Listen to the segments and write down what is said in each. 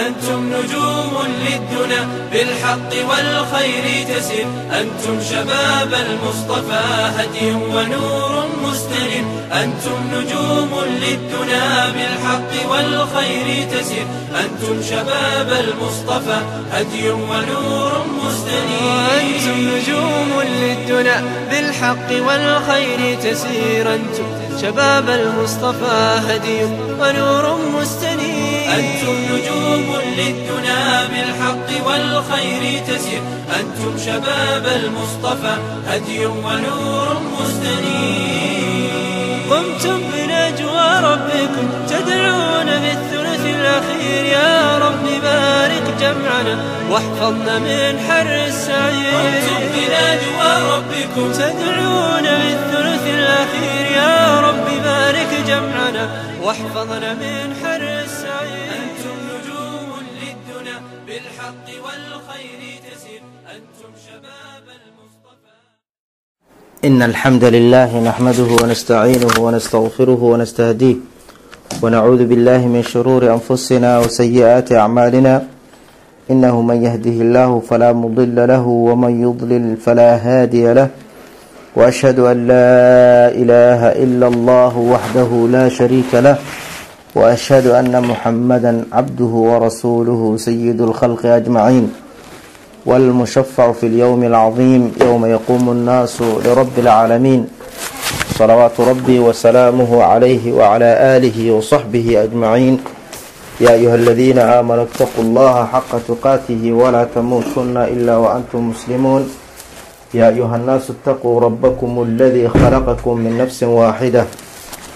أنتم نجوم للدنا بالحق والخير تسير أنتم شباب المصطفى هدي ونور مستنير أنتم نجوم للدنا بالحق والخير تسير أنتم شباب المصطفى هدي ونور مستنير أنتم نجوم للدنا بالحق والخير تسير أنتم شباب المصطفى هدي ونور مستنير أنتم نجوم للدنا بالحق والخير تسير. أنتم شباب المصطفى هدي ونور مستنير. قمتم بنجوى ربكم تدعون بالثلث الأخير. يا رب بارك جمعنا واحفظنا من حر السعير. قمتم بنجوى ربكم تدعون بالثلث الأخير. يا رب بارك جمعنا واحفظنا من حر بالحق والخير تسير أنتم شباب المصطفى. إن الحمد لله نحمده ونستعينه ونستغفره ونستهديه ونعوذ بالله من شرور أنفسنا وسيئات أعمالنا. إنه من يهده الله فلا مضل له ومن يضلل فلا هادي له. وأشهد أن لا إله إلا الله وحده لا شريك له. وأشهد أن محمدا عبده ورسوله سيد الخلق أجمعين والمشفع في اليوم العظيم يوم يقوم الناس لرب العالمين. صلوات ربي وسلامه عليه وعلى آله وصحبه أجمعين. يا أيها الذين آمنوا اتقوا الله حق تقاته ولا تموتن إلا وأنتم مسلمون. يا أيها الناس اتقوا ربكم الذي خلقكم من نفس واحدة.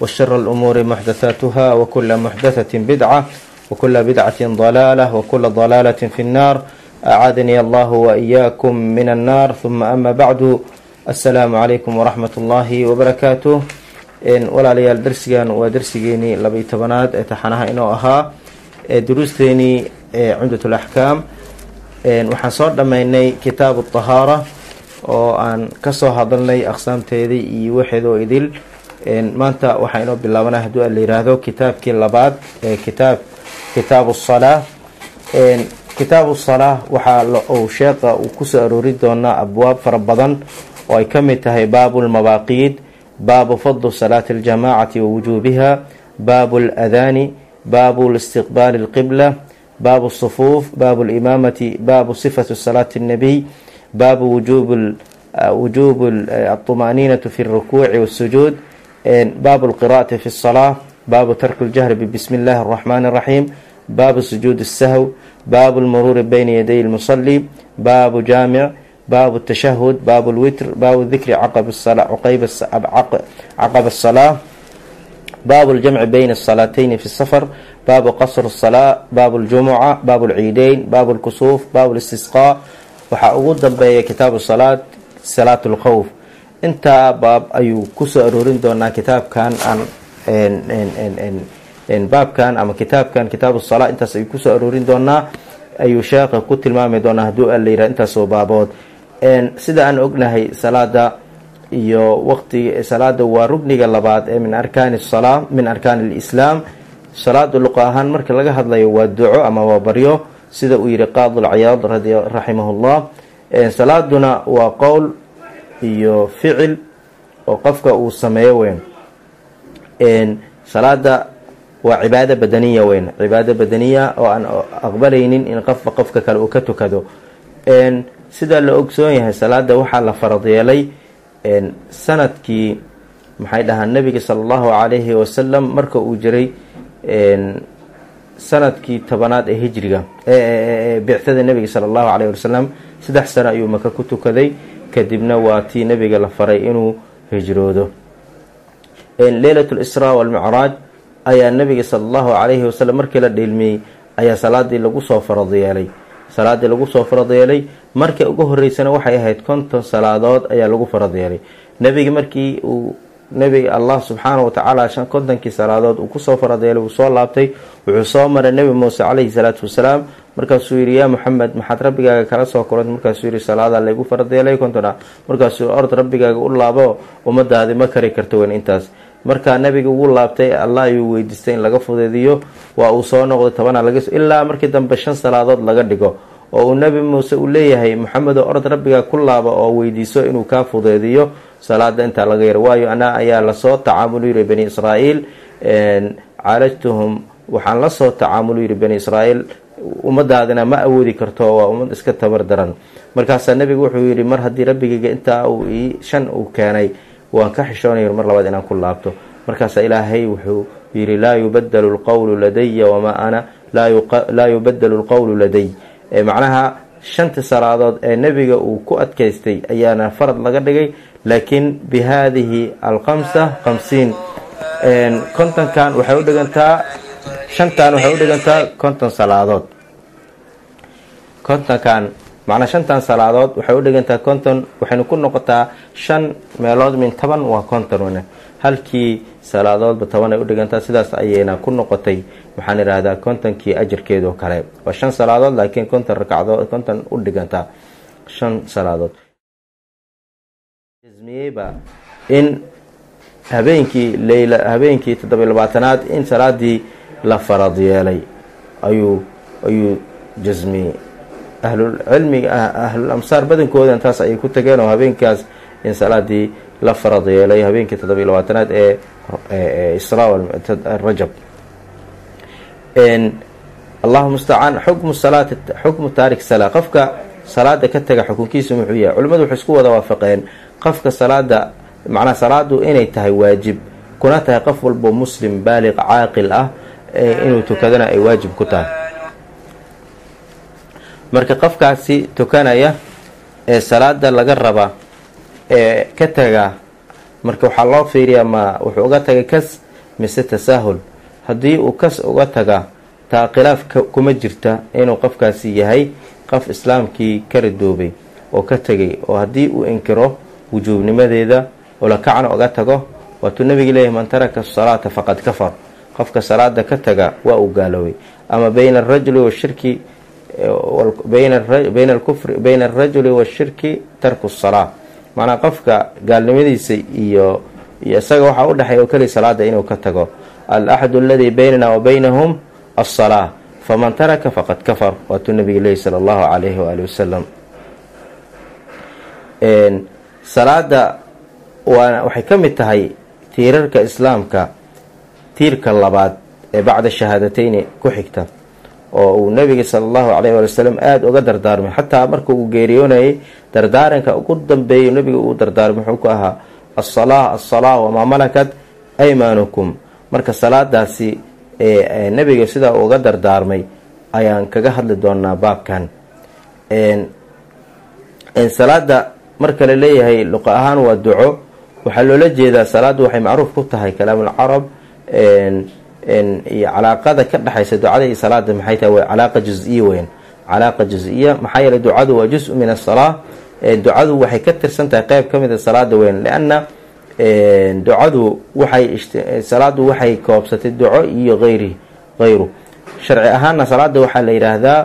وشر الأمور محدثاتها وكل محدثة بدعة وكل بدعة ضلالة وكل ضلالة في النار أعاذني الله وإياكم من النار ثم أما بعد السلام عليكم ورحمة الله وبركاته walaalayaal darsigan waa darsigeenii labaiy tobanaad ee taxanaha inoo ahaa ee duruusteenii cumdat laxkaam waxaan soo dhammaynay kitaabu tahaara oo aan kasoo hadalnay aqsaamteedii iyo waxeedoo idil maanta waxaa inoo bilaabanaa haddii a la yiraahdo kitaabkii labaad ee kitaab kitaabu salaa kitaabu salaa waxaa ou sheeqa uu ku soo aroori doonaa abwaab fara badan oo ay ka mid tahay baabu lmabaaqiid baabu fadlu salaati aljamaacati wa wujuubiha baabu aladaani baabu listiqbaali alqibla baabu sufuuf baabu limaamati baabu sifatu salaati annabiy baabu wujuubu wujuubu eh, altumaniinatu fi alrukuuci wasujuud baabu اlqira'ati fi الsalaa baabu tarku اljahri bbismi اllahi الraxmani الraxiim baabu sujuud الsahw baabu lmuruuri bayna yaday lmusali baabu jaamic baabu tashahud baabu lwitr baabu dikri caqab الsalaa baabu ljamci bayna الsalaateyn fi safar baabu qasr الsalaa baabu ljumuca baabu lciideyn baabu lkusuuf baabu listisqaa waxaa ugu dambeeya kitaabu salaad salaat lkhowf intaa baab ayuu ku soo aroorin doonaa kitaabkan aan baabkan ama kitaabkan kitaabu salaa intaas ayuu ku soo aroorin doonaa. Ayuu sheekha ku tilmaami doonaa hadduu a la yirah intaasoo baabood. Sida aan ognahay salaada iyo waqti salaada waa rugniga labaad ee min arkaani salaa min arkaani lislaam salaada luqa ahaan marka laga hadlayo waa duco ama waa baryo sida uu yihi qaadulcayaad raximahullah. Salaaduna waa qowl iyo ficil oo qofka uu sameeyo weyn. Salaada waa cibaado badaniya weyn. Cibaado badaniya oo aan aqbalaynin in qofba qofka kale uu ka tukado. Sidaa la ogsoon yahay salaada waxaa la farad yeelay sannadkii maxay dhahaa nabiga sala allahu calayhi wasalam marka uu jiray sannadkii tobanaad ee hijriga bictada nabiga sala allahu calayhi wasalam saddex sano ayuu maka ku tukaday kadibna waa tii nabiga la faray inuu hijroodo. Leylat lisraa walmicraaj ayaa nabiga sala allahu calayhi wasalam markii la dhiilmiyey ayaa salaadii lagu soo farad yeelay. Salaadii lagu soo farad yeelay markii ugu horeysana waxay ahayd konton salaadood ayaa lagu farad yeelay. Nebiga markii uu nebiga allah subxaana watacaala kontonkii salaadood uu ku soo farad yeelay uu soo laabtay wuxuu soo maray nebi muuse caleyhi salaatu wasalaam markaasuu yidhi yaa maxamed maxaad rabbigaaga kala soo kulantay markaasuu yidhi salaada laygu farad yeelay kontona markaasuu ord rabbigaaga u laabo ummadaadi ma kari karto weyn intaas. Markaa nabiga ugu laabtay allah ayuu weydiistay in laga fudeediyo waa uu soo noqday tobana ilaa markii dambe shan salaadood laga dhigo oo uu nebi muuse uu leeyahay maxamedo orod rabbigaa ku laaba oo weydiiso inuu kaa fudeediyo salaada intaa laga yaro waayo anaa ayaa la soo tacaamulu yiri bani israa'iil caalajtuhum waxaan la soo tacaamulu yiri bani israa'iil ummadaadina ma awoodi karto waa ummad iska tabar daran. Markaasaa nebigu wuxuu yidhi mar haddii rabbigayga intaa uu ii shan uu keenay waan ka xishoonay mar labaad inaan ku laabto. Markaasaa ilaahay wuxuu yidhi laa yubadalu lqowlu ladaya wamaa ana laa yubadalu lqowlu laday. Macnaha shanta salaadood ee nebiga uu ku adkaystay ayaana farad laga dhigay laakiin bi haadihi alkamsa khamsiin kontonkan waxay u dhigantaa shantan waxay u dhigantaa konton salaadood. Kontonkan macnaa shantan salaadood waxay u dhigantaa konton waxaynu ku noqotaa shan meelood min toban waa konton wn halkii salaadoodba toban ay u dhigantaa sidaas ayayna ku noqotay waxaan idhaahdaa kontonkii ajarkeedoo kale. Waa shan salaadood laakiin konton ragcadood konton u dhigantaa shan salaadood. Jasmiyeyba in habeenkii leyla habeenkii toddobiy labaatanaad in salaadii la farad yeelay ayuu ayuu jasmiyey ahlulcilmiga ahlul amsaar badankooda intaas ayay ku tageen oo habeenkaas in salaadii la farad yeelay habeenkii toddobiy labaatanaad ee isra rajab. Allahu mustacaan xukmu salaati xukmu taarik salaa qofka salaada ka taga xukunkiisu muxuu yahay? Culimmadu waxay isku wada waafaqeen. Qofka salaada macnaa salaadu inay tahay waajib kuna tahay qof walbo muslim baaliq caaqil ah inuu tukadana ay waajib ku tahay. Marka qofkaasi tukanaya ee salaada laga raba ee ka taga marka waxaa loo fiiriyaa ma wuxuu uga tagay kas mise tasaahul? Haddii uu kas uga taga taa khilaaf kuma jirta inuu qofkaasi yahay qof islaamkii ka ridoobay oo ka tegay oo haddii uu inkiro wujuubnimadeeda oo lakacna uga tago waatuu nabiga leeyahy man taraka asalaata faqad kafar qofka salaada ka taga waa uu gaaloobay. Ama bayna arajuli washirki bayna alrajuli washirki tarku salaa macnaa qofka gaalnimadiisa iyo iyo isaga waxaa u dhexeeya oo keliya salaada inuu ka tago. Alaxadu aladii baynana wa baynahum faman taraka faqad kafar. Waatuu nabiga leeyahy sala allahu calayhi waali wasalam salaada waxay ka mid tahay tiirarka islaamka tiirka labaad ee bacda shahaadateyni ku xigta oo uu nabiga sala allahu calayh waali wasalam aada uga dardaarmay. Xataa marka uu geeriyoonayay dardaaranka ugu dambeeya nabiga uu dardaarmay wuxuu ku ahaa alsalaa alsalaa wamaa malakat aymaanukum marka salaadaasi nabiga sidaa uga dardaarmay ayaan kaga hadli doonaa baabkan. Salaada marka la leeyahay luqa ahaan waa duco. Waxaa loola jeedaa salaadu waxay macruuf ku tahay kalaamulcarab iyo calaaqada ka dhexaysa ducada iyo salaada maxay tahay? Calaaqa jus-iya weyn. Calaaqa jus-iya maxaa yeeley ducadu waa jus-u min asalaa ducadu waxay ka tirsan tahay qeyb ka mid a salaada weyn lianna ducadu waxay salaadu waxay koobsatay duco iyo ayri hayru sharci ahaana salaada waxaa la yidhaahdaa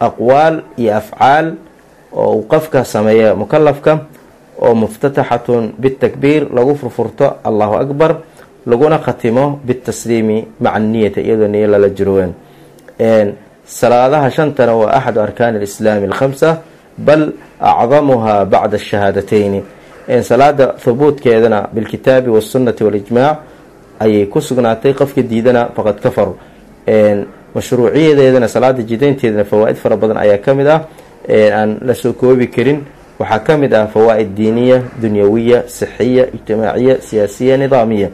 aqwaal iyo afcaal oo uu qofka sameeya mukalafka oo muftataxatun bitakbiir lagu furfurto allahu akbar laguna khatimo bitasliimi maca niyati iyadoo niyo lala jiroween. Salaadaha shantana waa axadu arkaani alislaami alkhamsa bal acdamuha bacda ashahaadateyni salaada hubuudkeedana bilkitaabi waasunnati walijmaac ayay ku sugnaatay qofka diidana faqad kafar. Mashruuciyadeedana salaada jidaynteedana fawaa-id fara badan ayaa ka ah. Aan la soo koobi karin waxaa ka ah fawaa-id diiniya dunyawiya sixiya ijtimaaciya siyaasiya nidaamiya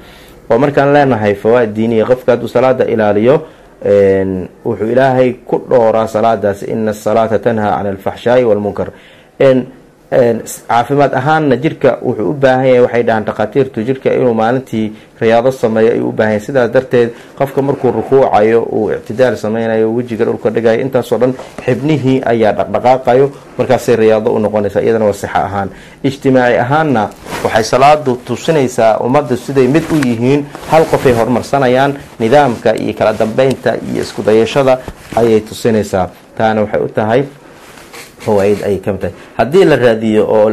oo markaan leenahay fawaa-id diiniya qofka hadduu salaada ilaaliyo wuxuu ilaahay ku dhooraa salaadaas. Ina asalaata tanhaa can alfaxshaai walmunkar caafimaad ahaanna jirka wuxuu u baahan yahay waxay dhahaan dhakhaatiirtu jirka inuu maalintii riyaado sameeyo ayuu u baahan yahay. Sidaas darteed qofka markuu rukuucayo uu ictidaal sameynayo wejiga dhulka dhigayo intaasoo dhan xibnihii ayaa dhaqdhaqaaqayo markaasay riyaado u noqonaysaa iyadana waa sixa ahaan. Ijtimaaci ahaanna waxay salaadu tusinaysaa ummadda siday mid u yihiin hal qofay horumarsanayaan nidaamka iyo kala dambeynta iyo isku dayashada ayay tusinaysaa. Taana waxay u tahay fawaaid ayay ka mid tahay. Haddii la raadiyo oo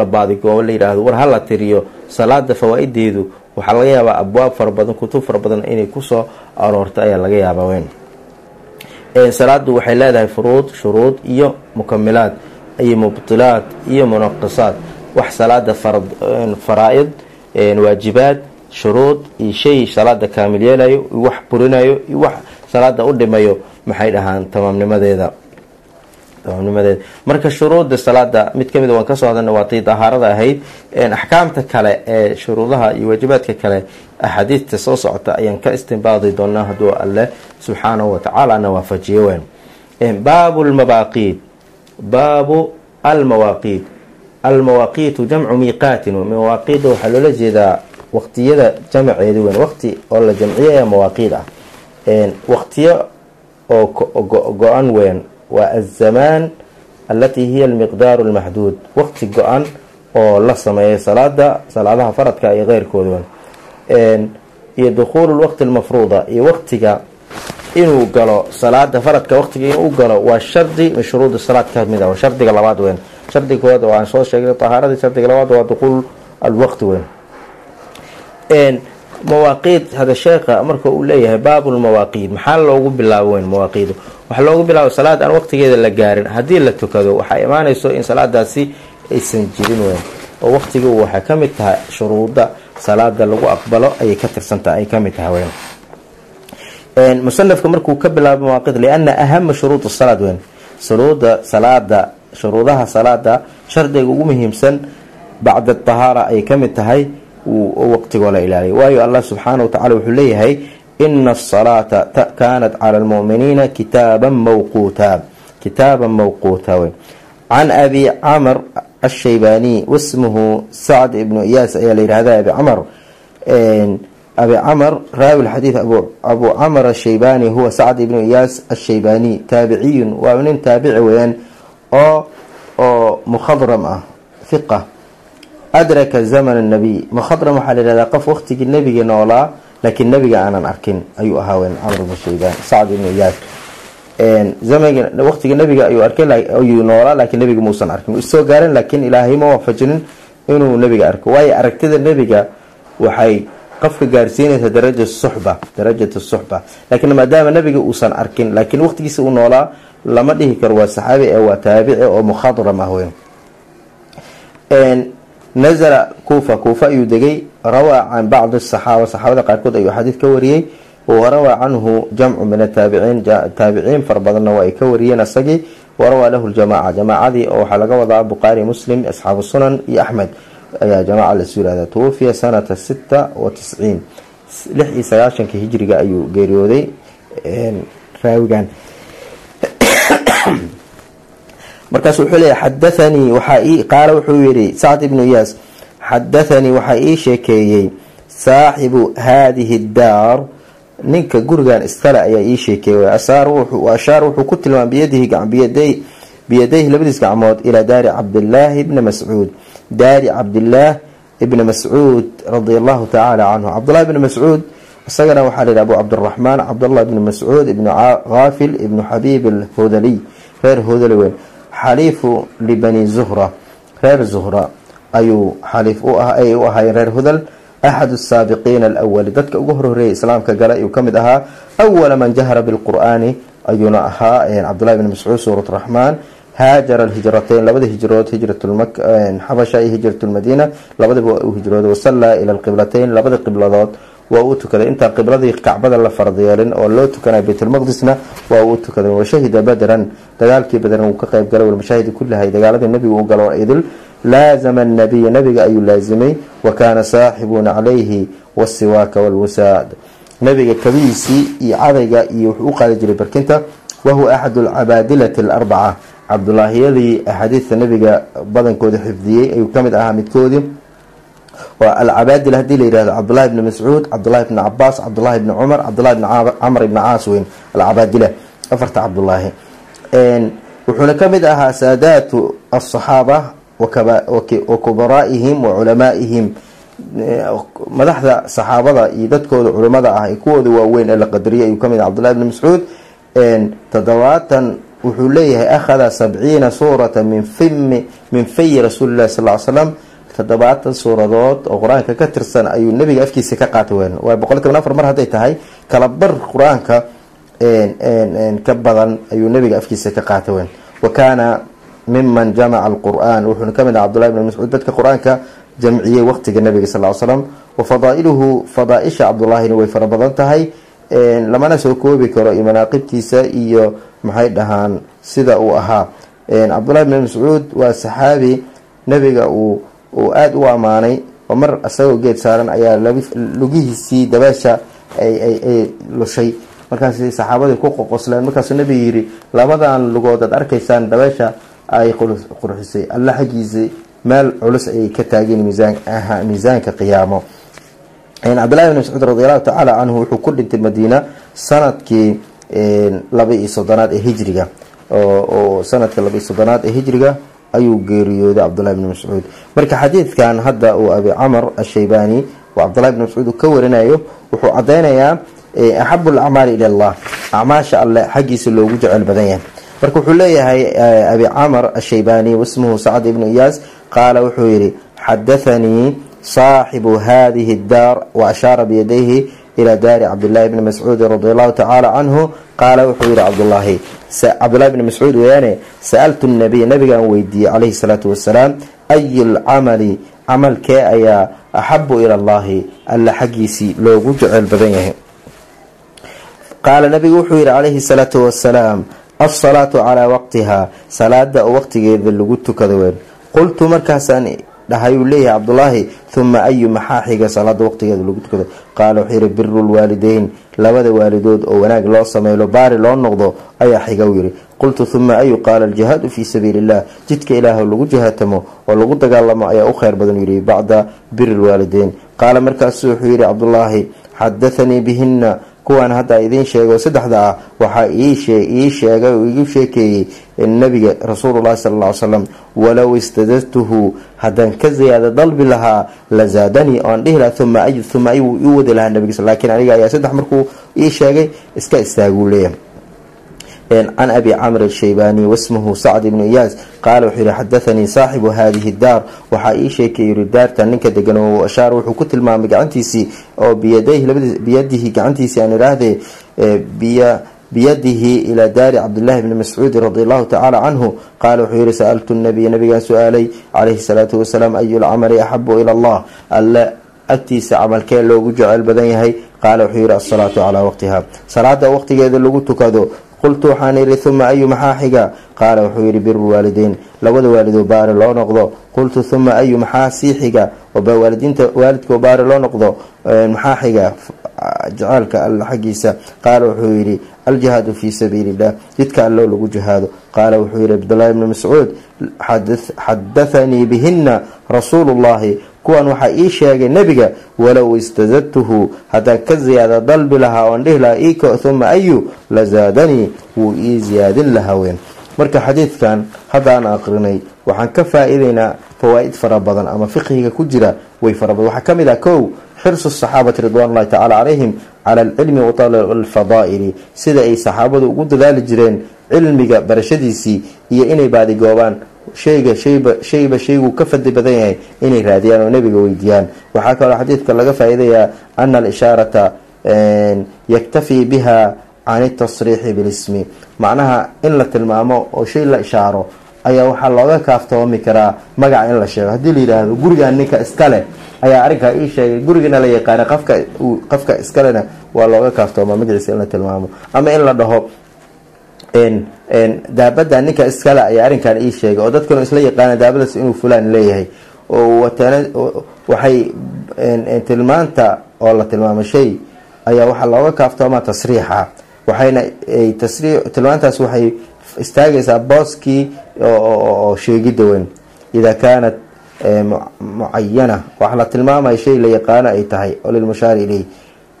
la baadigoobo la yidhaahdo war hala tiriyo salaada fawaa-ideedu waxaa laga yaabaa abwaab fara badan kutub fara badan inay ku soo aroorto ayaa laga yaabaa weyn. Salaadu waxay leedahay furuud shuruud iyo mukamilaad iyo mubtilaad iyo munaqisaad wax salaada faraa-id waajibaad shuruud iyo shay salaada kaamil yeelayo iyo wax burinayo iyo wax salaada u dhimayo maxay dhahaan tamaamnimadeeda tamaamnimadeeda marka shuruudda salaada mid ka mid waan ka soo hadalna waa tii dahaarada ahayd axkaamta kale ee shuruudaha iyo waajibaadka kale axaadiista soo socota ayaan ka istinbaadi doonaa hadduu alle subxaanahu watacaala na waafajiyo weyn baabu lmawaaqiid baabu almawaaqiid almawaaqiitu jamcu miiqaatin mawaaqiida waxaa loola jeedaa waqtiyada jamceeda weyn waqti oo la jamciyo ee mawaaqiid ah waqtiyo oo go-an weyn waa azamaan alatii hiya almiqdaaru lmaxduud waqti go-an oo la sameeyay salaada salaadaha faradka iyo keyrkooda weyn iyo dukhuulu lwaqti almafruuda iyo waqtiga inuu galo salaada faradka waqtiga inuu galo waa shardi min shuruudi salaad ka mid ah waa shardiga labaad weyn. Shardiga koowaad waan soo sheegnay tahaaradii shardiga labaad waa dukhuul alwaqti weyn mawaaqiid hada sheekha marka uu leeyahay baabulmawaaqiid maxaa loogu bilaabo weyn mawaaqiidu? Waxaa loogu bilaabo salaad aan waqtigeeda la gaarin haddii la tukado waxaa imaanayso in salaadaasi aysan jirin weyn. Oo waqtiga waxay ka mid tahay shuruuda salaada lagu aqbalo ayay ka tirsantaha ay ka mid tahay weyn. Musanafka markuu ka bilaabo mawaaqiid liana ahama shuruud salaad weyn. Shuruuda salaada shuruudaha salaada shardiga ugu muhiimsan bacda tahaara ayay ka mid tahay waqtigoo la ilaaliya waayo allah subxaana wa tacala wuxuu leeyahay ina asalaata kaanat cala lmu'miniina kitaaban mawquuta. Kitaaban mawquuta wey. Can abi camr ashaybaaniy wasmuhu sacd ibnu iyaas ayaa la yihahda abi camr abi camr raawi lxadiid abu camr ashaybaani huwa sacd ibnu iyaas ashaybaaniy taabiciyun. Waa nin taabici weyaan oo oo mukhadram ah fiqa adraka zaman nabiy mukhadram waxaa la yihahdaa qof waqtigii nebiga noolaa laakiin nebiga aanan arkin ayuu ahaa weyn camr ibnu shaybaan sacd ibnu iyaas zamanga waqtiga ayuu arkay noolaa laakiin nebiga muusan arkin isoo gaarin laakiin ilaahay ma waafajinin inuu nebiga arko waayo aragtida nebiga waxay qofka gaarsiinaysa daraja suxba darajat suxba laakiin maadaama nebiga uusan arkin laakiin waqtigiisa uu noolaa lama dhihi karo waa saxaabi ee waa taabici oo mukhadram ah weyn nazla kuufa kuufa ayuu degay. Rawaa can bacdi asaxaaba saxaabada qaarkood ayuu xadiid ka wariyey. Warawaa canhu jamcu min ataabiciin taabiciin fara badanna waa ay ka wariyeen asagii. Warawaa lahu ljamaaca jamaacadii oo waxaa laga wadaa bukhaari muslim asxaabu sunan iyo axmed. Ayaa jamaaca lasu yihahda tuwafiya sanata sita wa tisciin. Lix iyo sagaashanka hijriga ayuu geeriyooday raawigan markaas wuxuu leeyahy xadathanii waxaa ii qaala wuxuu yihi sacd ibnu iyaas xadathanii waxaa ii sheekeeyey saaxibu haadihi daar ninka gurigan iskale ayaa ii sheekeeyey ashaar wuxuu ku tilmaamay biyadihi biyadayhi labadiis gacmood ilaa daari cabdillaahi bni mascuud. Daari cabdillaah ibni mascuud radia allahu tacaala canhu. Cabdullahi bni mascuud isagana waxaa la yidhi abu cabdiraxmaan cabdullah ibni mascuud ibnu kaafil ibnu xabiib alhudaliy reer hudali weyn xaliifu libani zuhra reer zuhra ayuu xaliif ay u ahaayeen reer hudal. Axad asaabiqiina alawali dadka ugu horhoreeyay islaamka gala ayuu ka mid ahaa. Awala man jahara bilqur'aani ayuuna ahaa cabdullahi bni mascuud suurat raxmaan. Haajara alhijrateyn labada hijrood hijratxabasha iyo hijratulmadiina labadaba waa u hijrooday wasallaa ila alqiblateyn labada qibladood waa uu tukaday. Intaan qibladii kacbada la fardeelin oo loo tukanay baytulmaqdisna waa uu tukaday. Washahida badran dagaalkii badran wuu ka qeyb galay walmashaahidi kullahay dagaaladii nabigu u galo idil laazama nabiya nabiga ayuu laazimay. Wa kaana saaxibuna calayhi wasiwaaka walwasaad nabiga kabihiisii iyo cadayga iyo wuxuu u qaadi jiray barkinta. Wahuwa axadu alcabaadilati alarbaca. Cabdulaahiyadii axaadiidta nabiga badankooda xifdiyey ayuu ka mid ahaa midkoodii waa alcabaadil haddii la yihahdo cabdulahi bni mascuud cabdulahi bni cabaas cabdulahi bni cumar cabdulahi bni camr ibni caas weyn alcabaadila afarta cabdulaahi wuxuuna ka mid ahaa saadaatu asaxaaba wa kubaraaihim madaxda saxaabada iyo dadkooda culimada ah kuwooda waaweyn ee la qadariyay ayuu ka mid aha cbdullahi mascuud toddobaatan wuxuu leeyahay akhada sabciina suurata min fimi min fayi rasuuli sal ly slam toddobaatan suuradood oo qur'aanka ka tirsan ayuu nabiga afkiisa ka qaatay weyn. Waa boqol toban afar mar hadday tahay kala bar qur'aanka ka badan ayuu nabiga afkiisa ka qaatay weyn. Wa kaana miman jamaca alqur-aan wuxuuna ka mid aha cbdullahi bni mascuud dadka qur'aanka jamciyey waqtiga nabiga sal ly slam wa fadaa-iluhu fadaa-isha cabdullaahina way fara badan tahay. Lamana soo koobi karo iyo manaaqibtiisa iyo maxay dhahaan sida uu ahaa. Cabdullahi bni mascuud waa saxaabi nabiga uu uu aada u ammaanay oo mar isagoo geed saaran ayaa lugihiisii dabeesha ay lushay. Markaas saxaabadii ku qoqosleen. Markaasuu nabiga yidhi labadan lugood aad arkaysaan dabeesha ay qurxisay. Alla xaggiisii meel culus ayay ka taageen miisaanka qiyaamo. Cabdillahi bn mascuud radiallahu tacaala canhu wuxuu ku dhintay madiina sannadkii laba iyo soddonaad ee hijriga. Oo sanadka laba iyo soddonaad ee hijriga ayuu geeriyooday cabdullahi bni mascuud marka xadiidkan hadda uu abi camar ashaybani oo cabdullahi bni mascuud uu ka warinayo wuxuu cadeynayaa axabu alacmaali ila allah acmaasha alle xaggiisa loogu jecel badan yahay. Marka wuxuu leeyahay abi camar ashaybani wasmuhu sacd ibnu iyaas qaala wuxuu yihi xadathanii saaxibu hadihi daar wa ashaara biyadayhi ila daari cabdillahi bni mascuudi radi allahu tacaala canhu qaala wuxuu yihi cabdullaahi cabdullahi bni mascuud weyaane sa-altu nabiy nabigaan weydiiyey calayhi salaatu wasalaam ayu lcamali camalkee ayaa axabu ila allahi alla xaggiisii loogu jecel badan yahay. Qaala nabigu wuxuu yihi calayhi salaatu wasalaam alsalaatu calaa waqtiha salaada oo waqtigeeda lagu tukada weyn. Qultu markaasaan dhahay uu leeyahay cabdulaahi huma ayu maxaa xiga salaada waqtigeeda lagu tukado? Qaala wuxuu yihi biru lwaalideyn labada waalidood oo wanaag loo sameeylo baari loo noqdo ayaa xiga u yihi qultu huma ayu qaala aljihaadu fii sabiili illah jidka ilaah lagu jihaatamo oo lagu dagaalamo ayaa u kheyr badan yihi bacda biri lwaalideyn qaala markaasu wuxuu yihi cabdulaahi xadathanii bihina kuwaan hadda idiin sheego. Saddexda ah waxaa ii sheegay oo igu sheekeeyey nabiga rasuululahi sal ly slam walow istadadtuhu haddaan ka ziyaada dalbi lahaa la zaadanii oan dhihi lahaa uma ay uma ay ii wadi lahaa nabiga laakiin aniga ayaa saddex markuu ii sheegay iska istaaguu leeyahay can abi camr ashaybani wasmuhu sacd ibnu iyaas qaala wuxuu yihi xadathanii saaxibu hadihi daar. Waxaa ii sheekay yiri daarta ninka degan oo ashaar wuxuu ku tilmaamay gacantiisii oo biyadihi gacantiisii aan idhaahdee biyadihi ilaa daari cabdillahi bni mascuudi radi allahu tacaala canhu qaala wuxuu yihi sa-altu nabiya nabigaan su'aalay calayhi salaatu wasalaam ayu lcamali axabu ila allah. Alle agtiisa camalkee loogu jecel badan yahay? Qaala wuxuu yihi asalaatu calaa waqtiha salaada waqtigeeda lagu tukado qultu waxaan yihi uma ayu maxaa xiga qaala wuxuu yihi biru waalideyn labada waalidoo baari loo noqdo. Qultu uma ayu maxaa sii xiga waalidiinta waalidkoo baari loo noqdo maxaa xiga jaceelka alla xaggiisa qaala wuxuu yihi aljihaadu fii sabiili illah jidka allo lagu jihaado. Qaala wuxuu yihi cabdullaahi bni mascuud xadathanii bihina rasuulu llahi kuwan waxaa ii sheegay nebiga walow istadadtuhu haddaan ka ziyaada dalbi lahaa oon dhihi lahaa iko uma ayu la zaadanii. Wuu ii ziyaadin lahaa weyn. Marka xadiidkan haddaan aqrinay waxaan ka faa-iideynaa fawaa-id fara badan ama fiqhiga ku jira way fara badan. Waxaa ka mid ah kow xirsu saxaabati ridwan llahi tacala calayhim cala alcilmi wa alfadaa'ili sida ay saxaabadu ugu dadaali jireen cilmiga barashadiisii iyo inay baadigoobaan shayga shayba shayba shayguu ka fadli badan yahay inay raadiyaan oo nebiga weydiiyaan. Waxaa kaloo xadiidka laga faa-iidayaa ana alishaarata yaktafii biha can itasriixi bilismi. Macnaha in la tilmaamo oo shay la ishaaro ayaa waxaa looga kaaftoomi karaa magaca in la sheego. Haddii la yidhaahdo gurigan ninka iskale ayaa arrinkaa ii sheegay. Gurigana la yaqaana qafka qofka iskalena waa looga kaaftoomaa magaciisa in la tilmaamo. Ama in la dhaho daabada ninka iskale ayaa arrinkan ii sheegay oo dadkanu isla yaqaana daabadaas inuu fulaan leeyahay. Oo watana waxay tilmaanta oo la tilmaamo shay ayaa waxaa looga kaaftoomaa tasriixa. Waxayna tilmaantaas waxay istaagaysaa booskii oo sheegidda weyn idaa kaanat mucayana waxa la tilmaamaya shay la yaqaano ay tahay oo lilmushaari ileyh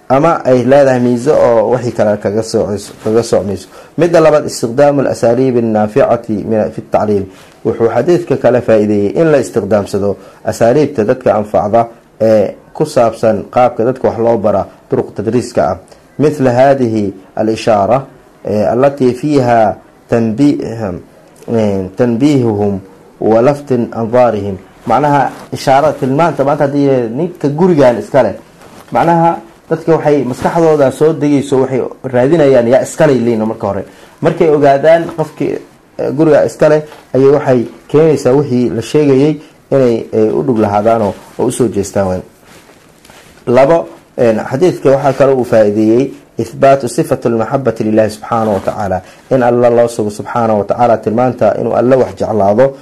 ama ay leedahay miiso oo wixii kale kaga socmayso midda labaad istiqdaamu alasaliibi annaaficati fi tacliim wuxuu xadiidka kale faa-ideeyey in la istiqdaamsado asaaliibta dadka anfacda ee ku saabsan qaabka dadka wax loo bara duruq tadriiska ah mithla hadihi alishaara alatii fiiha tanbiihuhum wa laftin andaarihim macnaha ishaarada tilmaanta maanta haddii ninka gurigan iskale. Macnaha dadka waxay maskaxdooda soo degayso waxay raadinayaan yaa iskaley liin marka hore. Markay ogaadaan qofkii guriga iskale ayay waxay keenaysaa wixii la sheegayay inay u dhug lahaadaanoo oo u soo jeestaan. Weyn labo xadiidka waxaa kale uu faa-ideeyey ihbaatu sifati lmaxabati lilahi subxaana wa tacaala in alla loo sugo subxaana wa tacaala tilmaanta inuu alla wax jeclaado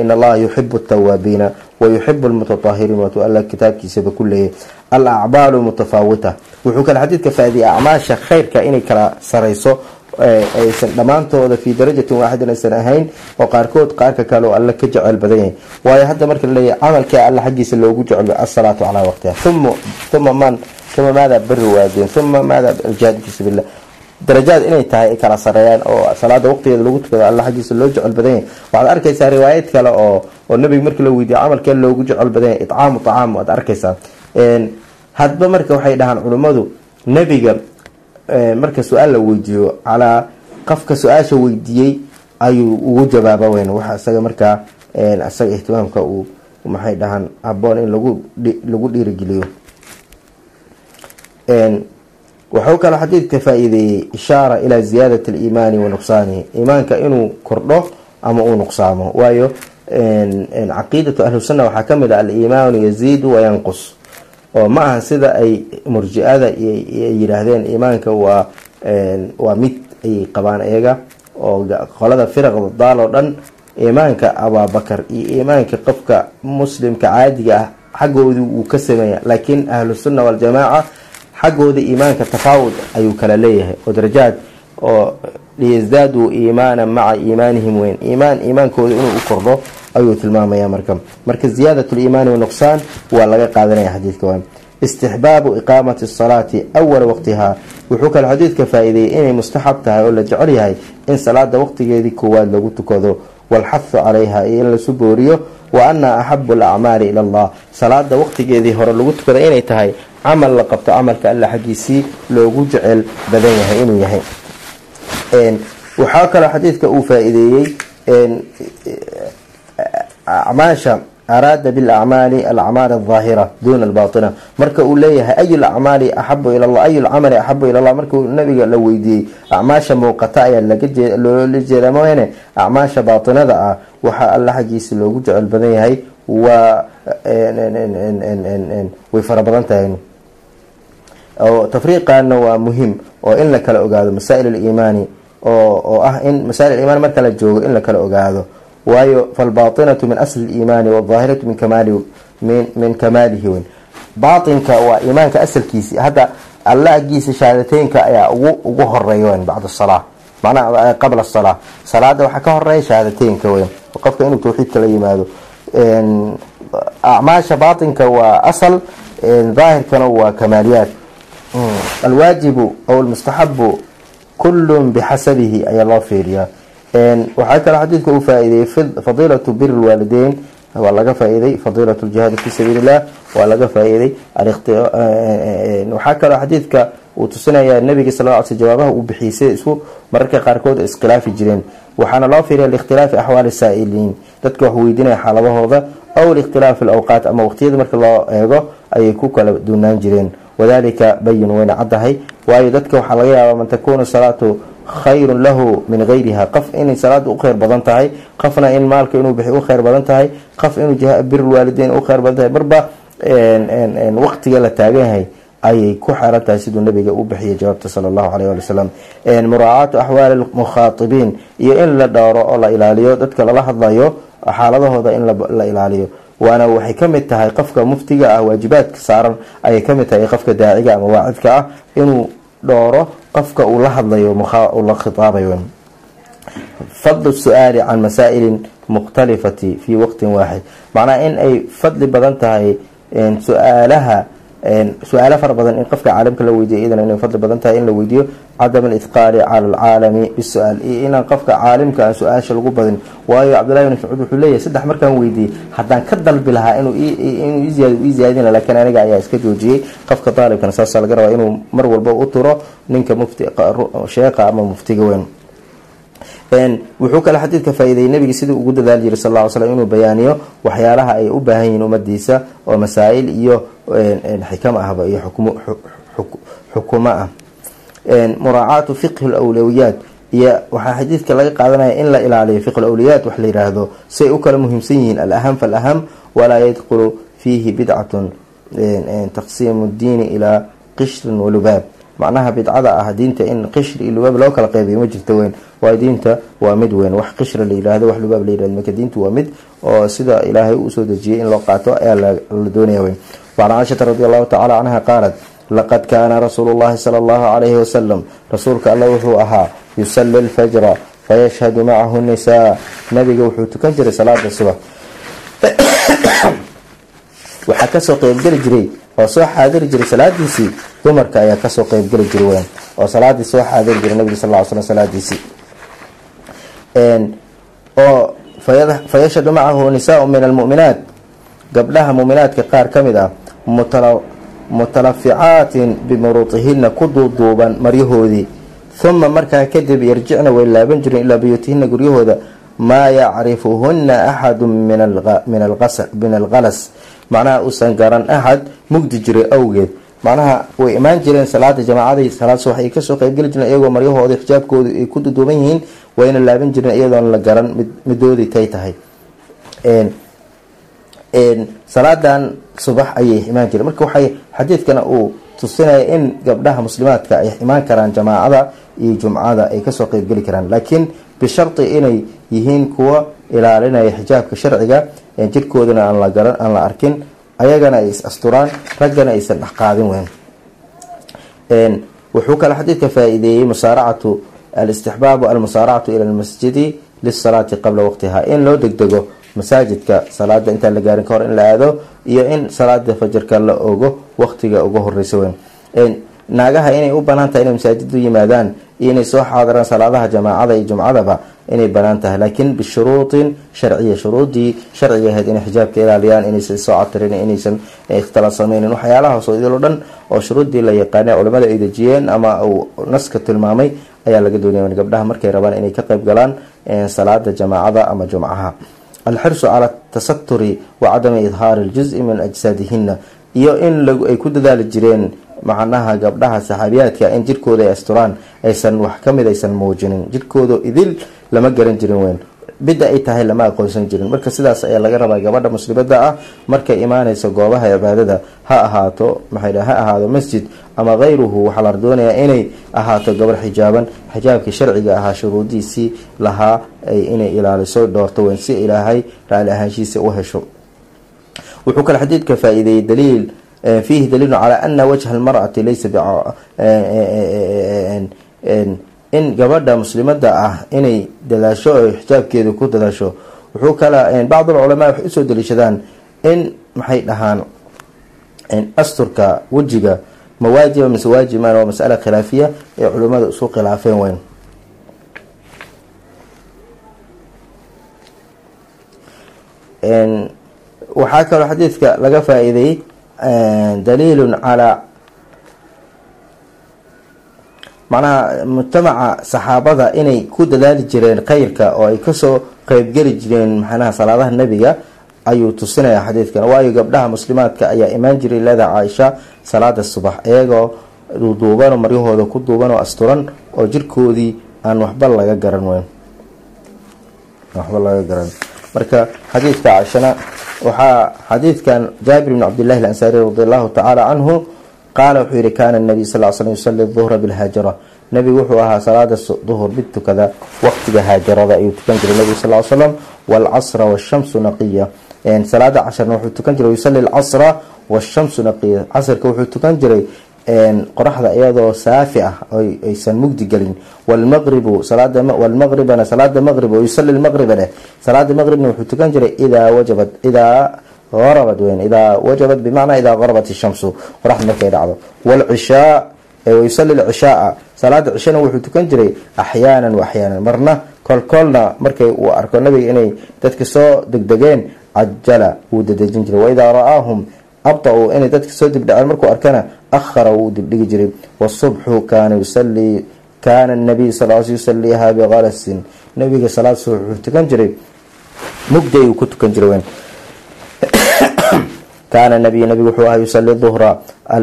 in allaha yuxibu tawaabiina wa yuxibu lmutatahiriin alla kitaabkiisaba ku leeyay al mutafaawita wuxuu kale xadiidka faa-ideeyey acmaasha khayrka inay kala sarayso aysan dhammaantooda fii darajatin waaxidin aysan ahayn oo qaarkood qaarka kale oo alla ka jecel badan yahay waayo hadda marka laleeyahy camalkaa alla xaggiisa loogu jecel asalaatu calaa waqtiha uma man uma maada bari waadeen uma maada aljihaad fi darajaad inay tahay ay kala sareeyaan oo salaada waqtigeeda lagu tukado alla xaggiisa loo jecel badan yahay waxaad arkaysaa riwaayad kale oo oo nabiga markii la weydiiyo camalkee loogu jecel badan yahay itcaamu tacaam waad arkaysaa hadba marka waxay dhahaan culimmadu nebiga marka su'aal la weydiiyo calaa qofka su'aasha weydiiyey ayuu ugu jawaaba weyn waxa isaga markaa isaga ihtimaamka uu maxay dhahaan haboon in lagu lagu dhiirigeliyo wuxuu kaloo xadiidka faa-iideeyey ishaara ilaa ziyaadati aliimaani wa iimaanka inuu kordho ama uu nuqsaamo. Waayo caqiidatu ahlusunna waxaa ka mid ah aliimaanu yaziidu wayanqus oo ma aha sida ay murji-ada ay yidhaahdeen iimaanka waa waa mid ay qabaan iyaga oo qolada firaqda daal oo dhan. Iimaanka abaabakar iyo iimaanka qofka muslimka caadiga ah xaggoodii wuu ka sameeya laakiin ahlusunna waljamaaca xaggooda iimaanka tafaawud ayuu kala leeyahay oo darajaad oo liyasdaaduu iimaana maca iimaanihim weyn. Iimaan iimaankooda inuu u kordho ayuu tilmaamaya marka. Marka ziyaadat liimaani wanuqsaan waa laga qaadanaya xadiidka waa. Istixbaabu iqaamati asalaati awala waqtihaa wuxuu kale xadiidka faa-iideeyey inay mustaxab tahay oo la jecel yahay in salaada waqtigeedii koowaad lagu tukado. Walxathu calayha iyo in lasu booriyo. Wa ana axabu alacmaali ila allah. Salaada waqtigeedii hore lagu tukada inay tahay camal la qabto camalka alla xaggiisii loogu jecel badan yahay inuu yahay. Waxaa kaloo xadiidka uu faa-iideeyey acmaasha araada bilacmaali alacmaal aldaahira duna albatina marka uu leeyahay ayu lacmaali axabu ilallah ayu lcamali axabu ilallah markuu nabiga la weydiiyey acmaasha muuqata ayaa loola jeeda mooyaane acmaasha baatinada ah waxaa alla xaggiisa loogu jecel badan yahay waa way fara badan tahay tafriiqaana waa muhiim oo in la ogaado masaa'il aliimaani oo ah in masail iimaan marka la joogo in la ogaado waayo falbaatinatu min asli liimaani wadaahiratu min kamaali min kamaalihi weyn baatinka waa iimaanka asalkiisi hadda alla agiisa shahaadateynka ayaa ugu horreeya weyn bacda salaa macnaha qabla salaa salaada waxaa ka horreeya shahaadateynka weyn qofka inuu tawxiidka la yimaado acmaasha baatinka waa asal daahirkana waa kamaaliyaad alwaajibu aw almustaxabu kullun bixasabihi ayaa loo fiiriyaa. Waxaa kaloo xadiidka uu faa-iideeyey fadiilatu bir lwaalideyn waa laga faa-iiday fadiilatu ljihaadi fi sabiili waa laga faa-iiday waxaa kaloo xadiidka uu tusinaya nabiga sal l sl jawaabaha uu bixiyey sida isku mararka qaarkood iskhilaafi jireen. Waxaana loo fiiriya likhtilaafi axwaali saa'iliin dadka wax weydiinaya xaaladahooda aw likhtilaafi alawqaat ama waqtiyada marka loo eego ayay ku kala duunaan jireen wadalika bayin wayna caddahay. Waayo dadka waxaa laga yaabaa man takuunu salaatu khayrun lahu min gayriha qof inay salaada u kheyr badan tahay qofna in maalka inuu bixi u kheyr badan tahay qof inuu birulwaalideyn u kheyr badan tahay. Marba waqtiga la taagan yahay ayay ku xeran tahay siduu nabiga u bixiyay jawaabta sala allahu aleyh ali wasalam muraacaatu axwaali lmukhaatibiin iyo in la dhowro oo la ilaaliyo dadka lala hadlayo xaaladahooda in la ilaaliyo waana waxay ka mid tahay qofka muftiga ah waajibaadka saaran ayay ka mid tahay qofka daaciga ama waacidka ah inuu dhooro qofka uu la hadlayo la khitaabayo. Fadlu su'aali can masaa'ilin mukhtalifati fi waqtin waaxid. Macnaha in ay fadli badan tahay su'aalaha su'aalo fara badan in qofka caalimka la weydiyo iyadana inay fadli badan tahay in la weydiiyo cadam alithqaali cala alcaalami bisu-aal iyo inaan qofka caalimka aan su'aasha lagu badin waayo cabdullahi bin mascuud wuxuu leeyahay saddex markaan weydiiyey haddaan ka dalbi lahaa inuu inuu ii ziyaadin laha lakiin aniga ayaa iska joojiyey. Qofka daalibkana saasaa laga rabaa inuu mar walba u turo ninka mufti sheekha ama muftiga weyn wuxuu kale xadiidka faa-iideeyey nabiga sidii ugu dadaali jiray sal slam inuu bayaaniyo waxyaalaha ay u baahan yihiin ummadiisa oo masaa'il iyo xikam ahba iyo xukumo ah. Muraacaatu fiqhi lawliyaat iyo waxaa xadiidka laga qaadanaya in la ilaaliyo fiqh lawliyaat wax la yiraahdo si ay u kala muhiimsan yihiin alaham falaham walaa yadkhulu fiihi bidcatun taqsiimu ddiini ilaa qishrin walubaab macnaha bidcada ah diinta in qishri iyo lubaab loo kala qeybiyo ma jirto weyn. Waayo diinta waa mid weyn. Wax qishra la yihahdo wax lubaab la yiraahdo marka diintu waa mid oo sida ilaahay u soo dejiyay in loo qaato ayaa la doonaya weyn. Wacan caaishata radi allahu tacala canha qaalat laqad kaana rasuulu llahi sala allahu calayhi wasalam rasuulka alla wuxuu ahaa yusali alfajra fayashhadu macahu nisaa. Nabiga wuxuu tukan jiray salaada subax waxaa ka soo qeybgeli jiray oo soo xaadiri jiray salaadiisii dumarka ayaa ka soo qeybgeli jiray weyn oo salaadii soo xaadiri jiray nabiga sal slam salaadiisii. Oo fayashhadu macahu nisaau min almu'minaat gabdhaha mu'minaadka qaar ka mid ah mutalaficaatin bimuruutihina ku duuduuban maryahoodii. Huma markaa kadib yarjicna way laaban jireen ilaa buyuutihina guryahooda maa yacrifuhuna axadu min alqalas macnaha uusan garan axad mugdi jiray awgeed. Macnaha way imaan jireen salaada jamaacaday salaad subax ay ka soo qeybgeli jireen iyagoo maryahooda xijaabkooda ay ku duduuban yihiin wayna laaban jireen iyadoon la garan midoodii tay tahay. Salaadan subax ayay imaan jireen. Marka waxay xadiidkana uu tusinaya in gabdhaha muslimaadka ay imaan karaan jamaacada iyo jumcada ay ka soo qeybgeli karaan. Laakiin bisharti inay yihiin kuwa ilaalinaya xijaabka sharciga jirkoodana aan la arkin ayagana ay is asturaan raggana aysan dhexqaadin weyn. Wuxuu kale xadiidka faa-iideeyey musaaracatu alistixbaabu almusaaracatu ila lmasjidi lisalaati qabla waqtiha. In loo degdego masaajidka salaada intaan la gaarin ka hor in la aado iyo in salaada fajarka la ogo waqtiga uga horeysa weyn naagaha inay u bannaan tahay inay masaajid u yimaadaan iyo inay soo xaadiraan salaadaha jamaacada iyo jumcadaba inay bannaan tahay laakiin bishuruutin sharciya shuruudii sharciga ahayd inay xijaabka ilaaliyaan inaysan soo catirin inaysan ikhtilaaf sameynin waxyaalahaas oo idil o dhan oo shuruuddii la yaqaanay culimada ay dejiyeen ama uu naska tilmaamay ayaa laga doonaya gabdhaha markay rabaan inay ka qayb galaan salaada jamaacada ama jumcaha. Alxirsu cala tasaturi wa cadami idhaari ljuzi min ajsaadihina iyo in ay ku dadaali jireen macnaha gabdhaha saxaabiyaadka in jirkooda ay asturaan aysan wax ka mid aysan muujinin. Jirkooda idil lama garan jirin weyn. Bidda ay tahay lama aqoonsan jirin. Marka sidaas ayaa laga rabaa gabadha muslimada ah markay imaanayso goobaha cibaadada ha ahaato maxay ha ahaado masjid ama kayruhu waxaa la doonayaa inay ahaato gabar xijaaban. Xijaabkii sharciga ahaa shuruudiisii lahaa inay ilaaliso dhoorto weyn si ilaahay raali ahaanshiisa u hesho. Wuxuu kale xadiidka faa-iideeyey daliil fiihi daliilu calaa ana wajha almar'ati laysa in gabadha muslimada ah inay dadaasho o xijaabkeeda ku dadaasho wuxuu kala bacd alculamaa waxay u soo daliishadaan in maxay dhahaan asturka wejiga ma waajiba mise waajiban waa masala khilaafiya ee culimada isu khilaafeen weyn. Waxaa kaloo xadiidka laga faa-iideeyey daliilun calaa macnaha mujtamaca saxaabada inay ku dadaali jireen khayrka oo ay ka soo qeybgeli jireen maxanaha salaadaha nebiga ayuu tusinaya xadiidkan waayo gabdhaha muslimaadka ayaa imaan jiray leeda caaisha salaada subax iyagoo duuduubanoo maryahooda ku duuban oo asturan oo jirkoodii aan waxba laga garan weyn waxba laga garan marka xadiidka caaishana waxaa xadiidkan jaabir bn cabdillahi alansaari radi allahu tacaala canhu qaala wuxuu yihi kaana nabiy sal l slm yusali duhra bilhaajara nebigu wuxuu ahaa salaada duhur mid tukada waqtiga haajarada ayuu tukan jiray nebigu sal slam waalcasra washamsu naqiya. Salaada casharna wuxuu tukan jiray yusali alcasra washamsu naqiya. Casarka wuxuu tukan jiray qoraxda iyadoo saafi ah aysan mugdi gelin. Wlmaqribu wlmaqribana salaada maqrib yusali lmaqriba dheh salaada maqribna wuxuu tukan jiray idaa wajabad idaa arabad weyn idaa wajabad bimacnaa idaa garabat ishamsu qoraxda markay dhacdo. Wlcishaa wayusali lcishaaa salaada cishana wuxuu tukan jiray axyaanan wa axyaanan. Marna kolkolna markay uu arko nabiga inay dadka soo degdegeen cajala wuu dadejin jiray. Waidaa ra'aahum abta-uu inay dadka soo dibdhaceen markuu arkana ahara wuu dibdhigi jiray wasubxu kaana yusalii kaana nabiy sal yusaliiha biqalasin nabiga salaad subax tukan jiray mugdi ayuu ku tukan jiray kaana nabiy nabigu wuxuu ahaa yusali duhra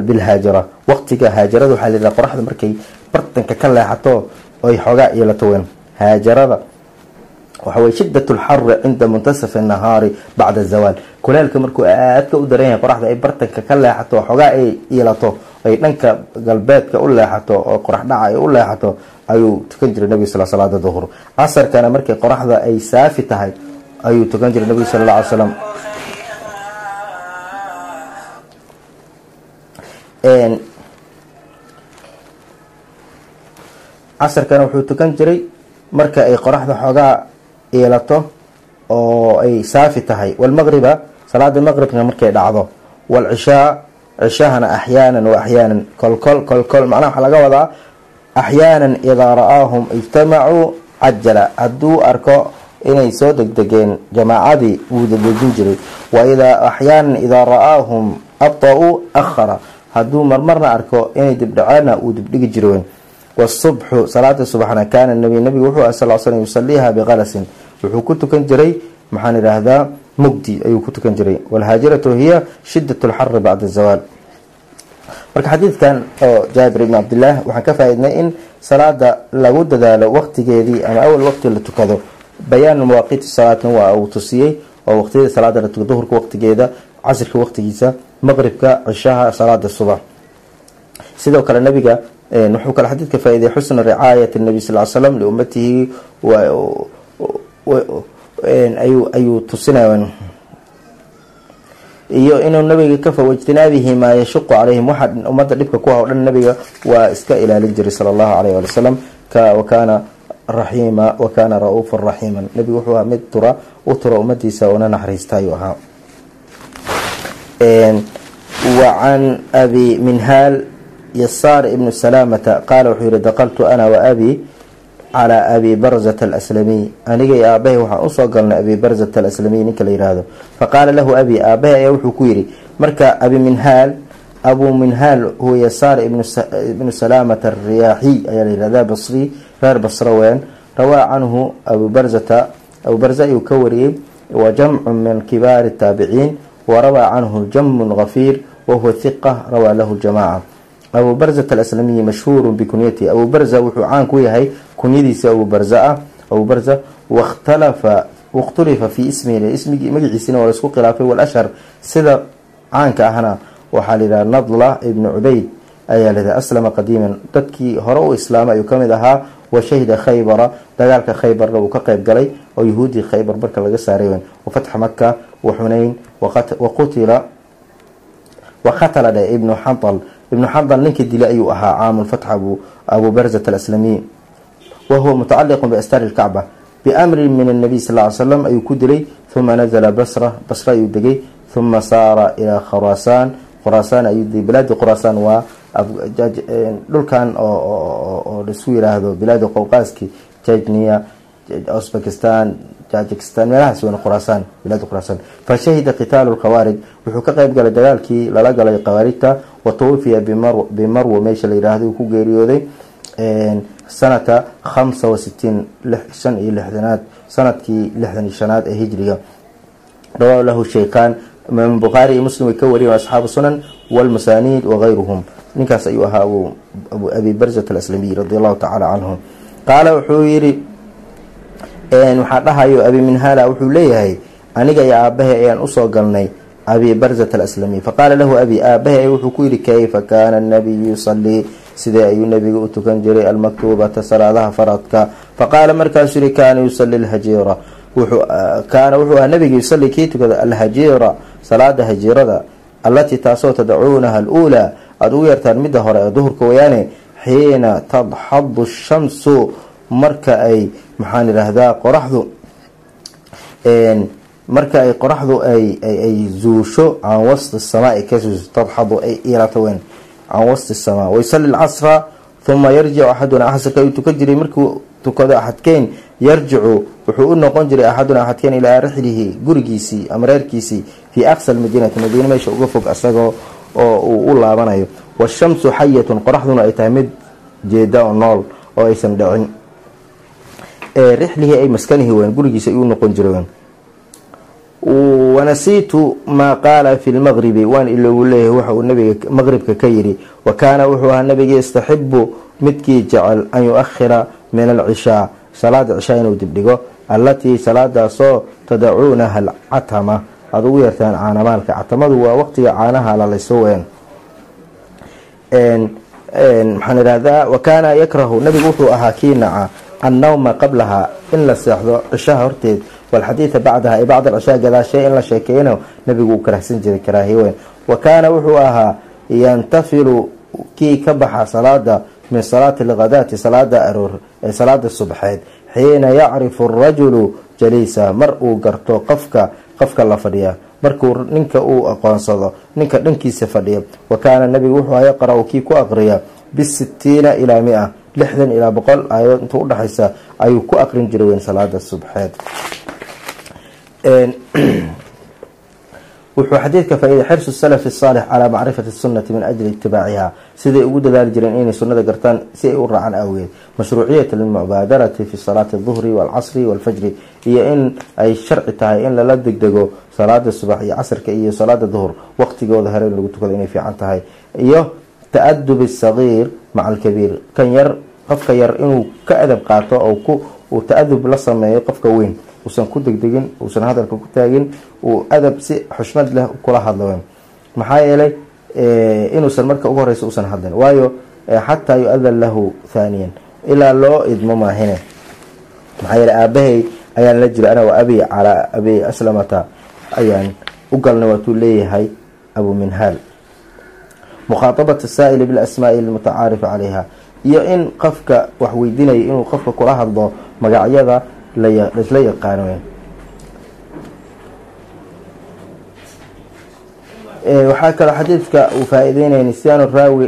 bilhaajira waqtiga haajarada waxaa layidhaha qoraxda markay bartanka ka leexato oy xoogaa yeelato wen haajarada waxa weye shidat lxari cinda muntasafi nahaari bacda zawaal kuleelka markuu aadka u daran yahay qoraxda ay bartanka ka leexato xoogaa ay yeelato ay dhanka galbeedka u leexato oo qorax dhaca ay u leexato ayuu tukan jiray nabiga sal salaada duhur casarkana markay qoraxda ay saafi tahay ayuu tukan jiray nabiga sal alla slam casarkana wuxuu tukan jiray marka ay qoraxda xoogaa yeelato oo ay saafi tahay. Walmaqriba salaada maqribna markay dhacdo. Walcishaa cishahana axyaanan wa axyaanan kolkol kolkol macnaha waxaa laga wadaa axyaanan idaa ra'aahum ijtamacuu cajala hadduu arko inay soo degdegeen jamaacadii wuu dadejin jiray. Wa idaa axyaanan idaa ra'aahum abta-uu akhara. Hadduu marmarna arko inay dibdhaceena uu dibdhigi jiray wasubxu salaada subaxna kaana nabi nabigu wuxuu ah sal slam yusaliiha biqalasin wuxuu ku tukan jiray maxaan idhaahdaa mugdi ayuu ku tukan jiray walhaajiratu hiya shidat lxari bacda zawaal marka xadiidkan oo jaabir ibn cabdillaah waxaan ka faa-idnay in salaada lagu dadaalo waqtigeedii ama awal waqti la tukado bayaan mawaaqiiti salaatna waa uu tusiyey oo waqtiyada salaada la tukado duhurka waqtigeeda casirka waqtigiisa maqribka cishaha salaada subax sidoo kale nabiga wuxuu kale xadiidka faa-iday xusna ricaayat nabi sal slam liummatihi ayuu tusinaya iyo inuu nabiga ka fow ijtinaabihi maa yashuqu calayhim waxa ummadda dhibka ku o dhan nabiga waa iska ilaalin jiray sala allahu alayh ali wasalam wakana raxiima wa kana ra'uufan raxiiman nabigu wuxuu ahaa mid tura u tura ummadiisa una naxariista ayuu ahaa. Wa can abi minhaal yasaar ibnu salaamata qaala wuxuu yihi daqaltu ana wa abi calaa abi barzata alaslamiy anigay aabahay waxaan u soo galnay abi barzata alaslamiy ninka la yiraahdo. Faqaala lahu abi aabahay ayaa wuxuu ku yidhi marka abi minhaal abu minhaal huwa yasaar ibnu salaamata ariyaaxiy ayaa la yihahda basri reer basra weyn. Rawaa canhu abu barzata abu barza ayuu ka wariyey wa jamcu min kibaari taabiciin wa rawaa canhu jamun kafiir wahuwa hiqa rawaa lahu jamaca abu barzat alaslamiyi mashhuuru bikunyatihi abu barza wuxuu caan ku yahay kunyadiisa abu barza. Ah abu barza wakhtulifa fii ismihi ismigii magaciisina waa la isku khilaafay. Walashhar sida caanka ahna waxaa layidhaha nadla ibnu cubayd ayaa layidhaha aslama qadiiman. Dadkii hore u islaamay ayuu ka mid ahaa wa shahida khaybara dagaalka khaybarna uu ka qeyb galay oo yahuudii khaybar marka laga saaray wen wa maka wa wa qutila wa khatala dhe ibnu xantal ibnu xandal ninkii dilay ayuu ahaa caamulfatx abu barzat alaslamiy wa huwa mutacaliqu biastaari lkacba biamrin min anabiy sal ly slam ayuu ku dilay huma nazla basra. Basra ayuu degay huma saara ilaa khuraasaan khuraasaan ayuu bilaadi khuraasaan waa dhulkan oo la isku yiraahdo bilaadi qowqaaski jajniya uzbekistan tajikistan meelahaas wen khuraasaan bilaadi khuraasaan fa shahida qitaalu lkhawaarij wuxuu ka qeyb galay dagaalkii lala galay khawaarijta wa tawafiya bimarwo meesha la yiraahdo uu ku geeriyooday sanata khamsa wa sitiin shan iyo lixdanaad sannadkii lixdan iyo shanaad ee hijriga. Rawaa lahu sheykhaan imaam bukhaari iyo muslim way ka wariyen asxaabu sunan walmasaaniid wagayruhum ninkaas ayuu ahaa abu abi barzat alaslamiy radi allahu tacaala canhu. Qaala wuxuu yidhi waxaa dhahayo abi minhala wuxuu leeyahay aniga iyo aabahay ayaan u soo galnay abi barzat alaslamiy faqaala lahu abi aabahay wuxuu ku yihi kayfa kaana nabiyu yusalii sidee ayuu nabiga u tukan jiray almaktuubata salaadaha faradka. Faqaala markaasuu yihi kaana yusali lhajiira kaana wuxuu ahaa nabiga yusali kii tukada alhajiira salaada hajiirada allatii taasoo tadacuunaha aluulaa. Aada ugu yeertaan midda hore ee duhurka wayaane xiina tadxadu shamsu marka ay maxaan idhaahdaa qoraxdu marka ay qoraxdu ay zuusho can wasti samaa ka zuusho tadxadu ay iirato weyn can wasti samaa. Wayusali lcasra uma yarjicu axaduna axsarka ayuu tukan jiray markuu tukado axadkeyn yarjicu wuxuu u noqon jiray axaduna axadkeyn ilaa rixlihi gurigiisii ama reerkiisii fii aqsa lmadiinati madiine meesha uga fog asagoo oo uu u laabanayo. Washamsu xayatun qoraxduna ay tahay mid jeeda oo nool oo aysan dhicin rixlihii ay maskanihi weyn gurigiisa ayuu noqon jiray wanasiitu maa qaala fi lmaqribi waan iloogu leeyahay waxa uu nabiga maqribka ka yidhi wa kaana wuxuu ahaa nabiga yastaxibu midkii jecel an yu-ahira min alcishaa salaada cishaa inuu dibdhigo allatii salaadaasoo tadacuunaha alcatama aada ugu yartaan caanamaalka catamadu waa waqtiga caanaha lalayso weyn. Maxaan idhahdaa wa kaana yakrahu nabigu wuxuu ahaa kii naca annawma qablaha in la seexdo cishaha horteed walxadiida bacdaha bacd alcishaa gadaashee in la sheekeeyana nabigu uu karahsan jiray karaahiye weyn wa kaana wuxuu ahaa yantafilu kii ka baxa salaada min salaati alghadaati salaada aroor ee salaada subxeed xiina yacrifu arajulu jaliisa mar uu garto qofka qofka la fadhiya markuu ninka uu aqoonsado ninka dhankiisa fadhiya wa kaana nabigu wuxuu aha yaqra-u kii ku aqriya bisitiina ilaa mia lixdan ilaa boqol aayadood intuu udhexaysa ayuu ku aqrin jiray weyn salaada subxeed. Wuxuu xadiidka faa-iiday xirsu salafi saalix calaa macrifati sunnati min ajli itibaaciha siday ugu dadaali jireen inay sunnada gartaan si ay u raacaan awgeed. Mashruuciyata lilmubaadarati fi salaati alduhri waalcasri waalfajri iyo in ay sharci tahay in lala degdego salaada subax iyo casrka iyo salaada duhur. Waqtigooda hore lagu tukado inay fiican tahay. Iyo ta-adub asagiir maca alkabiir. Kan yar qofka yar inuu ka adab qaato oo uu ta-adub la sameeyo qofka weyn uusan ku degdegin uusan hadalka ku taagin uu adab si xushmad leh kula hadlo maxaa yeelay inuusan marka ugu horeysa uusan hadlin. Waayo xataa yu-adan lahu thaniyan. Ilaa loo idmo maahine. Maxaa yeeley aabahay ayaan la jira ana abi calaa abi aslamata. Ayaan u galnay waatuu leeyahay abu minhaal. Mukhaaطabat asaa'ili bilasmaai almutacaarifi calayha iyo in qofka wax weydiinaya inuu qofka kula hadlo magacyada laisla yaqaano waxaa kaloo xadiidka uu faa-iideynaya nisyaanu raawi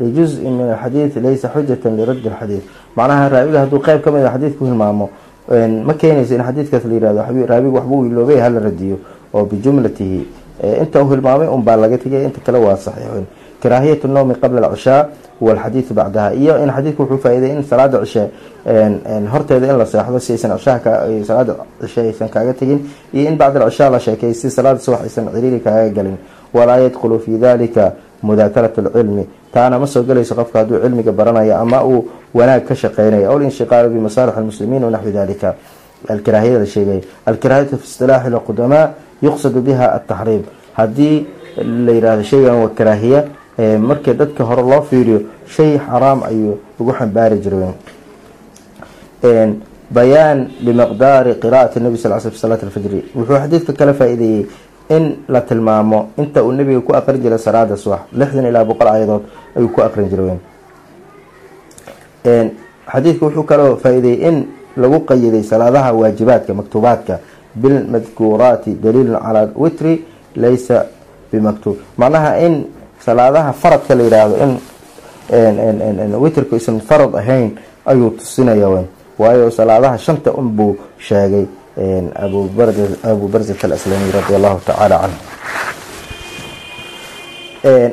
lijuz-in min alxadiid laysa xujatan liraddi alxadiid. Macnaha raawiga hadduu qeyb ka mid a xadiidku hilmaamo ma keenayso in xadiidkaas la yiraahdo raawiga waxbuu iloobay hala radiyo oo bijumlatihi inta uu hilmaamay unbaa laga tegay inta kale waa saxiixin karaahiyat nowmi qabla alcishaa walxadiidu bacdaha iyo in xadiidku wuxuu faa-iiday in salaada cishe horteeda in la seexdo si aysan salaada cishe aysan kaaga tegin iyo in bacd alcishaa la sheekay si salaada subax aysan ciriiri kaaga galin. Walaa yadkhulu fi dalika mudaakarat alcilmi taana ma soo gelayso qofka hadduu cilmiga baranayo ama uu wanaag ka shaqeynayo aw linshiqaalu bimasaalix almuslimiin wanaxwi dalika alkaraahiyada la sheegay alkaraahiyatu fi istilaaxi alqudamaa yuqsadu biha altaxriim haddii la yiraahdo shaygan waa karaahiya markii dadka hore loo fiiriyo shay xaraam ayuu ugu xambaari jiray. Bayaan bimiqdaari qiraa'ati nabi sal sl salaat alfajri wuxuu xadiidka kala faa-iideeyey in la tilmaamo inta uu nabiga ku aqrin jiray salaada subax lixdan ilaa boqol aayadood ayuu ku aqrin jiray. Xadiidka wuxuu kaloo faa-iideeyey in lagu qayiday salaadaha waajibaadka maktuubaadka bilmadkuuraati daliilun calaa witri laysa bimaktuub. Macnaha in salaadaha faradka la yiraahdo in witrku isan farad ahayn ayuu tusinaya waayo salaadaha shanta un buu sheegay abu barzat alaslami radi allahu tacaala canhu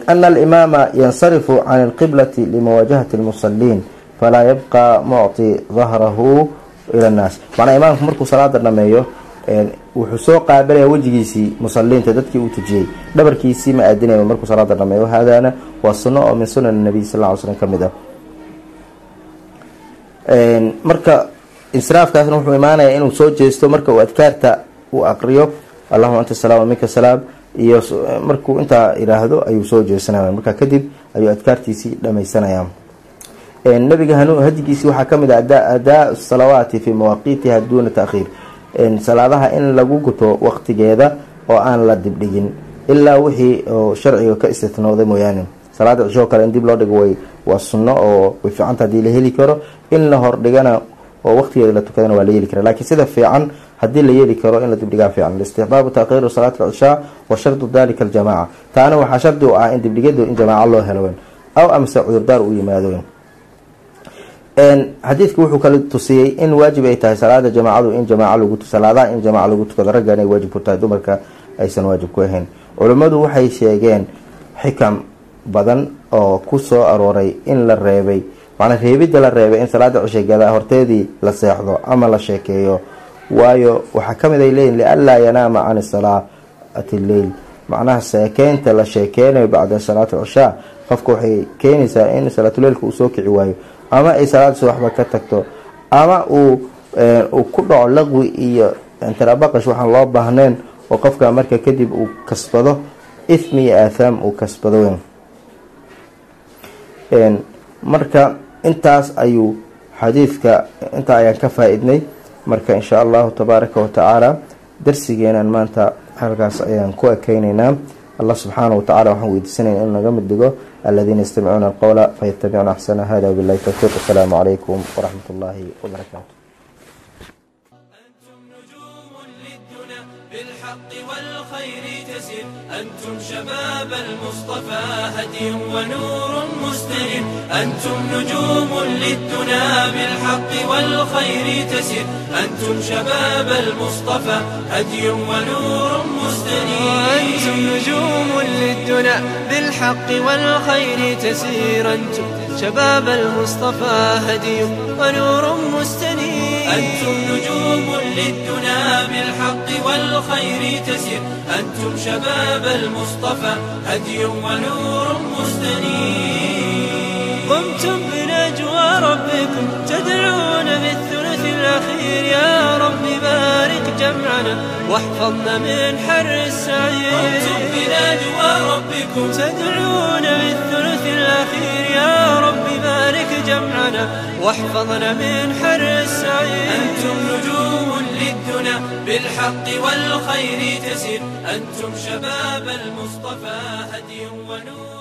ana alimaama yansarifu can alqiblati limuwaajahati lmusaliin falaa yabqa mucti dahrahu ila nnaas macnaa imaamku markuu salaada dhameeyo wuxuu soo qaabilaya wejigiisii musaliinta dadkii uu tujiyey. Dhabarkiisii ma aadinaya markuu salaada dhameeyo haadaana waa suno oo min sunan nabiy sal ly slm ka mid ah. Marka insiraafkaasna wuxuu imaanaya inuu soo jeesto marka uu adkaarta uu aqriyo allahuma anta salaam minka salaam iyo markuu intaa yiraahdo ayuu soo jeesanaya markaa kadib ayuu adkaartiisii dhamaysanaya nabiga hadigiisii waxaa ka mid ah adaa salawaati fi mawaaqiitiha duuna taakhiir salaadaha in lagu guto waqtigeeda oo aan la dibdhigin ilaa wixii sharciga ka istitnooday mooyaane. Salaada cisho kale in dib loo dhigo way waa sunno oo way fiicanta haddii la heli karo. In la hordhigana oo waqtigeeda la tukadana waa la yeeli kara laakiin sida fiican haddii la yeeli karo in la dibdhigaa fiican. Istixbaabu taakhiiru salaat alcishaa wa shardu dalika aljamaaca. Taana waxaa shardi u ah in dibdhigadu in jamaaco loo helo aw amse cudurdaar u yimaado xadiidku wuxuu kala tusiyey in waajib ay tahay salaada jamaacadu in lagu salaadaha in jamaaco lagu tukado. Ragga inay waajib ku tahay dumarka aysan waajib ku ahayn. Culimmadu waxay sheegeen xikam badan oo ku soo arooray in la reebay. Macnaa reebidda la reebay in salaada cisheegada horteedii la seexdo ama la sheekeeyo. Waayo waxaa ka mid ay leeyihiin lianlaa yanaama can salaati lleil macnaha sheekeynta la sheekeynayo bacda salaati cishaa qofka waxay keenaysaa in salaatuleilka uu soo kici waayo ama ay salaada subaxba ka tagto. Ama uu uu ku dhaco laqwi iyo tarabaqash waxaan loo baahnayn oo qofka marka kadib uu kasbado ithmi iyo aathaam uu kasbado marka intaas ayuu xadiidka intaa ayaan ka faa-idnay marka insha allahu tabaaraka watacaala darsigeenan maanta halkaas ayaan ku ekeyneynaa allah subxaana watacala waxaan weydiisanayna inuu naga mid dhigo الذين يستمعون القول فيتبعون أحسن. هذا وبالله التوفيق. السلام عليكم ورحمة الله وبركاته. بالحق والخير تسير أنتم شباب المصطفى هدي ونور مستنير أنتم نجوم للدنا بالحق والخير تسير أنتم شباب المصطفى هدي ونور مستنير أنتم نجوم للدنا بالحق والخير تسير أنتم شباب المصطفى هدي ونور مستنير أنتم نجوم للدنا بالحق والخير تسير. أنتم شباب المصطفى هدي ونور مستنير. قمتم بنجوى ربكم تدعون بالثلث الأخير يا رب بارك جمعنا واحفظنا من حر السعير. قمتم بنجوى ربكم تدعون بالثلث الأخير يا رب بارك جمعنا واحفظنا من حر السعير. أنتم نجوم للدنا بالحق والخير تسير. أنتم شباب المصطفى هدي ونور.